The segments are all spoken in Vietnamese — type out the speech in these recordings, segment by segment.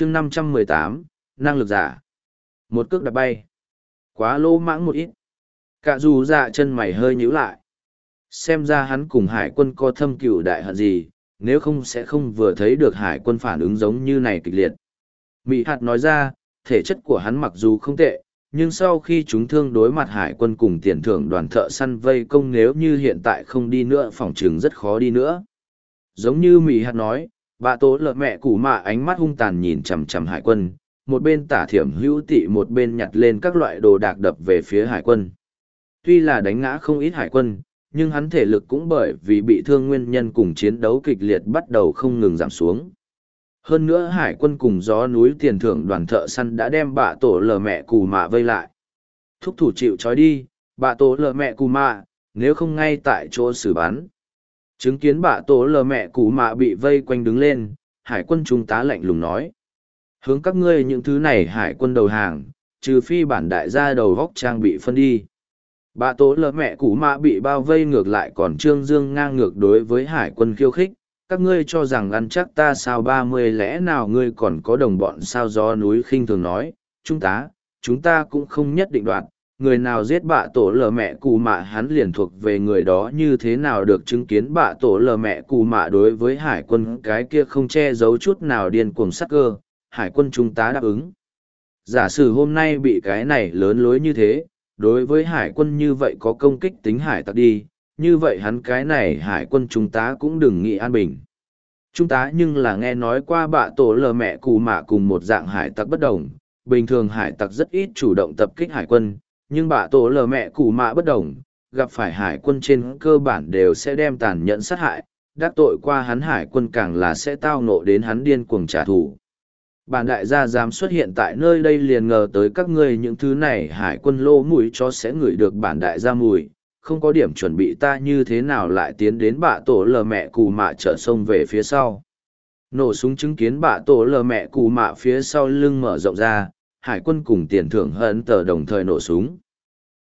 chương năm trăm mười tám, năng lực giả. Một cước đạp bay. Quá lô mãng một ít. Cả dù dạ chân mày hơi nhíu lại. Xem ra hắn cùng hải quân có thâm cựu đại hận gì, nếu không sẽ không vừa thấy được hải quân phản ứng giống như này kịch liệt. Mỹ hạt nói ra, thể chất của hắn mặc dù không tệ, nhưng sau khi chúng thương đối mặt hải quân cùng tiền thưởng đoàn thợ săn vây công nếu như hiện tại không đi nữa, phòng chừng rất khó đi nữa. Giống như mỹ hạt nói bà tố lợ mẹ củ mạ ánh mắt hung tàn nhìn chằm chằm hải quân, một bên tả thiểm hữu tị, một bên nhặt lên các loại đồ đạc đập về phía hải quân. Tuy là đánh ngã không ít hải quân, nhưng hắn thể lực cũng bởi vì bị thương nguyên nhân cùng chiến đấu kịch liệt bắt đầu không ngừng giảm xuống. Hơn nữa hải quân cùng gió núi tiền thưởng đoàn thợ săn đã đem bà tổ lờ mẹ cù mạ vây lại. Thúc thủ chịu trói đi, bà tổ lờ mẹ cù mạ, nếu không ngay tại chỗ xử bắn chứng kiến bạ tổ lờ mẹ cụ mạ bị vây quanh đứng lên hải quân trung tá lạnh lùng nói. Hướng các ngươi những thứ này hải quân đầu hàng trừ phi bản đại gia đầu góc trang bị phân đi. Bạ tổ lờ mẹ cụ mạ bị bao vây ngược lại còn trương dương ngang ngược đối với hải quân khiêu khích. Các ngươi cho rằng ăn chắc ta sao ba mươi lẽ nào ngươi còn có đồng bọn sao gió núi khinh thường nói, chúng ta, chúng ta cũng không nhất định đoạt, người nào giết bạ tổ lờ mẹ cù mạ hắn liền thuộc về người đó như thế nào được chứng kiến bạ tổ lờ mẹ cù mạ đối với hải quân cái kia không che giấu chút nào điên cuồng sắc cơ, hải quân chúng ta đáp ứng. Giả sử hôm nay bị cái này lớn lối như thế, đối với hải quân như vậy có công kích tính hải tặc đi, như vậy hắn cái này hải quân chúng ta cũng đừng nghĩ an bình. Chúng ta nhưng là nghe nói qua bạ tổ lờ mẹ cù mạ cùng một dạng hải tặc bất đồng, bình thường hải tặc rất ít chủ động tập kích hải quân, nhưng bạ tổ lờ mẹ cụ mạ bất đồng, gặp phải hải quân trên cơ bản đều sẽ đem tàn nhẫn sát hại, đắc tội qua hắn hải quân càng là sẽ tao nộ đến hắn điên cuồng trả thù. Bản đại gia dám xuất hiện tại nơi đây liền ngờ tới các ngươi những thứ này hải quân lô mùi cho sẽ ngửi được bản đại gia mùi. Không có điểm chuẩn bị ta như thế nào lại tiến đến bạ tổ lờ mẹ cù mạ trở sông về phía sau. Nổ súng chứng kiến bạ tổ lờ mẹ cù mạ phía sau lưng mở rộng ra hải quân cùng tiền thưởng hận tờ đồng thời nổ súng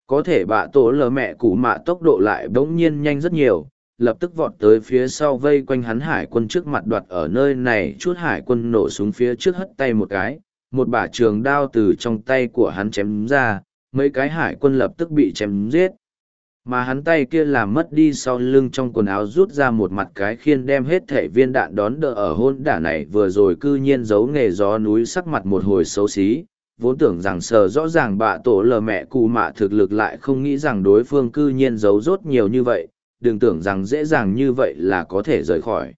có thể bạ tổ lờ mẹ cù mạ tốc độ lại bỗng nhiên nhanh rất nhiều, lập tức vọt tới phía sau vây quanh hắn hải quân trước mặt đoạt ở nơi này, chút hải quân nổ súng phía trước hất tay một cái, một bả trường đao từ trong tay của hắn chém ra, mấy cái hải quân lập tức bị chém giết. Mà hắn tay kia làm mất đi sau lưng trong quần áo rút ra một mặt cái khiên đem hết thể viên đạn đón đỡ ở hôn đả này vừa rồi cư nhiên giấu nghề gió núi sắc mặt một hồi xấu xí vốn tưởng rằng sờ rõ ràng bà tổ lờ mẹ cù mạ thực lực lại không nghĩ rằng đối phương cư nhiên giấu rốt nhiều như vậy đừng tưởng rằng dễ dàng như vậy là có thể rời khỏi.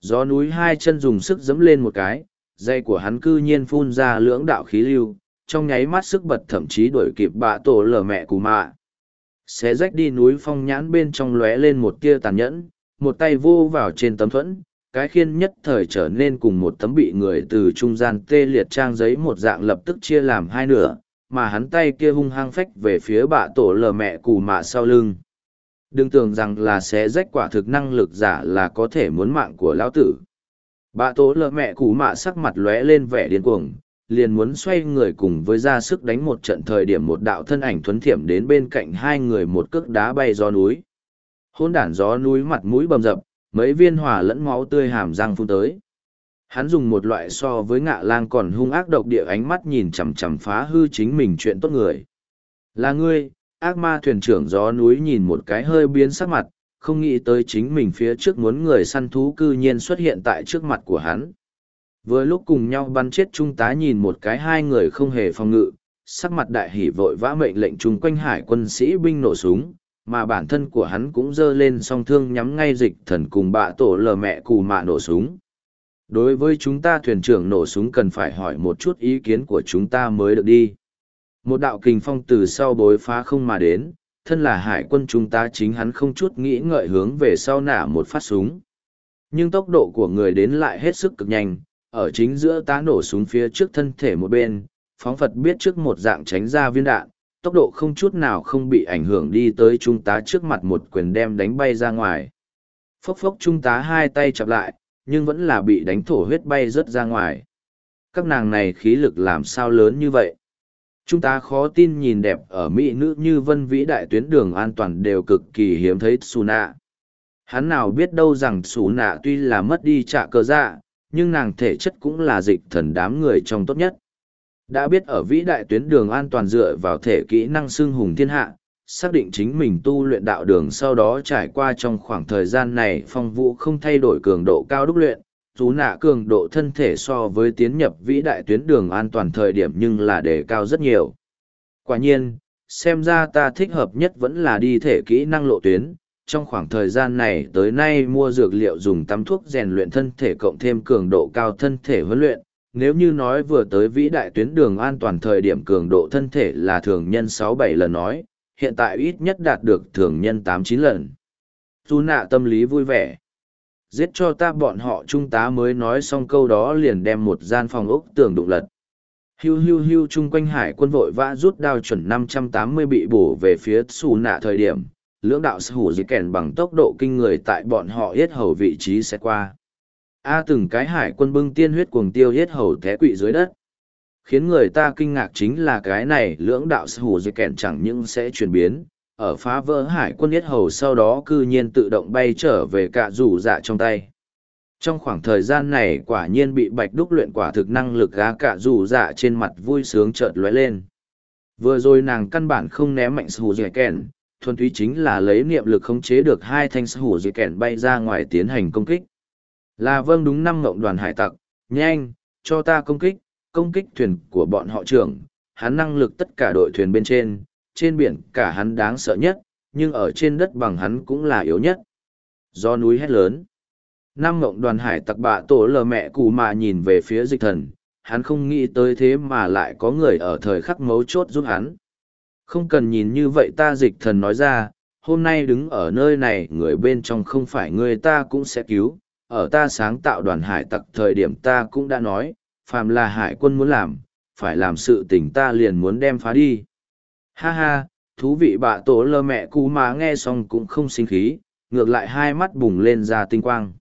Gió núi hai chân dùng sức dẫm lên một cái, dây của hắn cư nhiên phun ra lưỡng đạo khí lưu, trong nháy mắt sức bật thậm chí đuổi kịp bà tổ lở mẹ cù mạ. Xé rách đi núi phong nhãn bên trong lóe lên một tia tàn nhẫn, một tay vô vào trên tấm thuẫn, cái khiên nhất thời trở nên cùng một tấm bị người từ trung gian tê liệt trang giấy một dạng lập tức chia làm hai nửa, mà hắn tay kia hung hăng phách về phía bạ tổ lờ mẹ cù mạ sau lưng. Đừng tưởng rằng là sẽ rách quả thực năng lực giả là có thể muốn mạng của lão tử. Bà tổ lờ mẹ cù mạ sắc mặt lóe lên vẻ điên cuồng liền muốn xoay người cùng với ra sức đánh một trận thời điểm một đạo thân ảnh thuấn thiểm đến bên cạnh hai người một cước đá bay gió núi. Hôn đản gió núi mặt mũi bầm dập mấy viên hỏa lẫn máu tươi hàm răng phun tới hắn dùng một loại so với ngạ lang còn hung ác độc địa ánh mắt nhìn chằm chằm phá hư chính mình chuyện tốt người là ngươi ác ma thuyền trưởng gió núi nhìn một cái hơi biến sắc mặt, không nghĩ tới chính mình phía trước muốn người săn thú cư nhiên xuất hiện tại trước mặt của hắn. Vừa lúc cùng nhau bắn chết trung tá nhìn một cái hai người không hề phòng ngự, sắc mặt đại hỉ vội vã mệnh lệnh chung quanh hải quân sĩ binh nổ súng, mà bản thân của hắn cũng giơ lên song thương nhắm ngay dịch thần cùng bạ tổ lờ mẹ cù mạ nổ súng. Đối với chúng ta thuyền trưởng nổ súng cần phải hỏi một chút ý kiến của chúng ta mới được đi. Một đạo kình phong từ sau bối phá không mà đến, thân là hải quân chúng ta chính hắn không chút nghĩ ngợi hướng về sau nả một phát súng. Nhưng tốc độ của người đến lại hết sức cực nhanh, ở chính giữa tá nổ súng phía trước thân thể một bên, phóng Phật biết trước một dạng tránh ra viên đạn, tốc độ không chút nào không bị ảnh hưởng đi tới trung tá trước mặt một quyền đem đánh bay ra ngoài. Phốc phốc trung tá hai tay chặp lại, nhưng vẫn là bị đánh thổ huyết bay rớt ra ngoài. Các nàng này khí lực làm sao lớn như vậy? Chúng ta khó tin nhìn đẹp ở Mỹ nữ như vân vĩ đại tuyến đường an toàn đều cực kỳ hiếm thấy Su nạ. Hắn nào biết đâu rằng Su nạ tuy là mất đi trạ cơ dạ, nhưng nàng thể chất cũng là dịch thần đám người trong tốt nhất. Đã biết ở vĩ đại tuyến đường an toàn dựa vào thể kỹ năng xưng hùng thiên hạ, xác định chính mình tu luyện đạo đường sau đó trải qua trong khoảng thời gian này phong vũ không thay đổi cường độ cao đúc luyện, chú nạ cường độ thân thể so với tiến nhập vĩ đại tuyến đường an toàn thời điểm nhưng là đề cao rất nhiều. Quả nhiên, xem ra ta thích hợp nhất vẫn là đi thể kỹ năng lộ tuyến, trong khoảng thời gian này tới nay mua dược liệu dùng tắm thuốc rèn luyện thân thể cộng thêm cường độ cao thân thể huấn luyện. Nếu như nói vừa tới vĩ đại tuyến đường an toàn thời điểm cường độ thân thể là thường nhân sáu bảy lần nói, hiện tại ít nhất đạt được thường nhân tám chín lần. Tu nạ tâm lý vui vẻ. Giết cho ta bọn họ trung tá mới nói xong câu đó liền đem một gian phòng ốc tường đụng lật. Hiu hiu hiu chung quanh hải quân vội vã rút đao chuẩn năm trăm tám mươi bị bổ về phía xù nạ thời điểm, lưỡng đạo sư hủ dì kèn bằng tốc độ kinh người tại bọn họ yết hầu vị trí sẽ qua. A từng cái hải quân bưng tiên huyết cuồng tiêu hết hầu té quỵ dưới đất. Khiến người ta kinh ngạc chính là cái này lưỡng đạo sư hủ dây kẹn chẳng những sẽ chuyển biến, ở phá vỡ hải quân yết hầu sau đó cư nhiên tự động bay trở về cả rủ dạ trong tay. Trong khoảng thời gian này quả nhiên bị bạch đúc luyện quả thực năng lực gá cả rủ dạ trên mặt vui sướng chợt lóe lên. Vừa rồi nàng căn bản không ném mạnh sư hủ dây kẹn, thuần túy chính là lấy niệm lực khống chế được hai thanh sư hủ dây kẹn bay ra ngoài tiến hành công kích. Là vâng đúng năm ngộng đoàn hải tặc, nhanh, cho ta công kích, công kích thuyền của bọn họ trưởng, hắn năng lực tất cả đội thuyền bên trên, trên biển cả hắn đáng sợ nhất, nhưng ở trên đất bằng hắn cũng là yếu nhất. Do núi hét lớn. Năm ngộng đoàn hải tặc bạ tổ lờ mẹ cụ mà nhìn về phía dịch thần, hắn không nghĩ tới thế mà lại có người ở thời khắc mấu chốt giúp hắn. Không cần nhìn như vậy ta dịch thần nói ra, hôm nay đứng ở nơi này người bên trong không phải người ta cũng sẽ cứu, ở ta sáng tạo đoàn hải tặc thời điểm ta cũng đã nói, phàm là hải quân muốn làm, phải làm sự tình ta liền muốn đem phá đi. Ha ha, thú vị bạ tổ lơ mẹ cú mà nghe xong cũng không sinh khí, ngược lại hai mắt bùng lên ra tinh quang.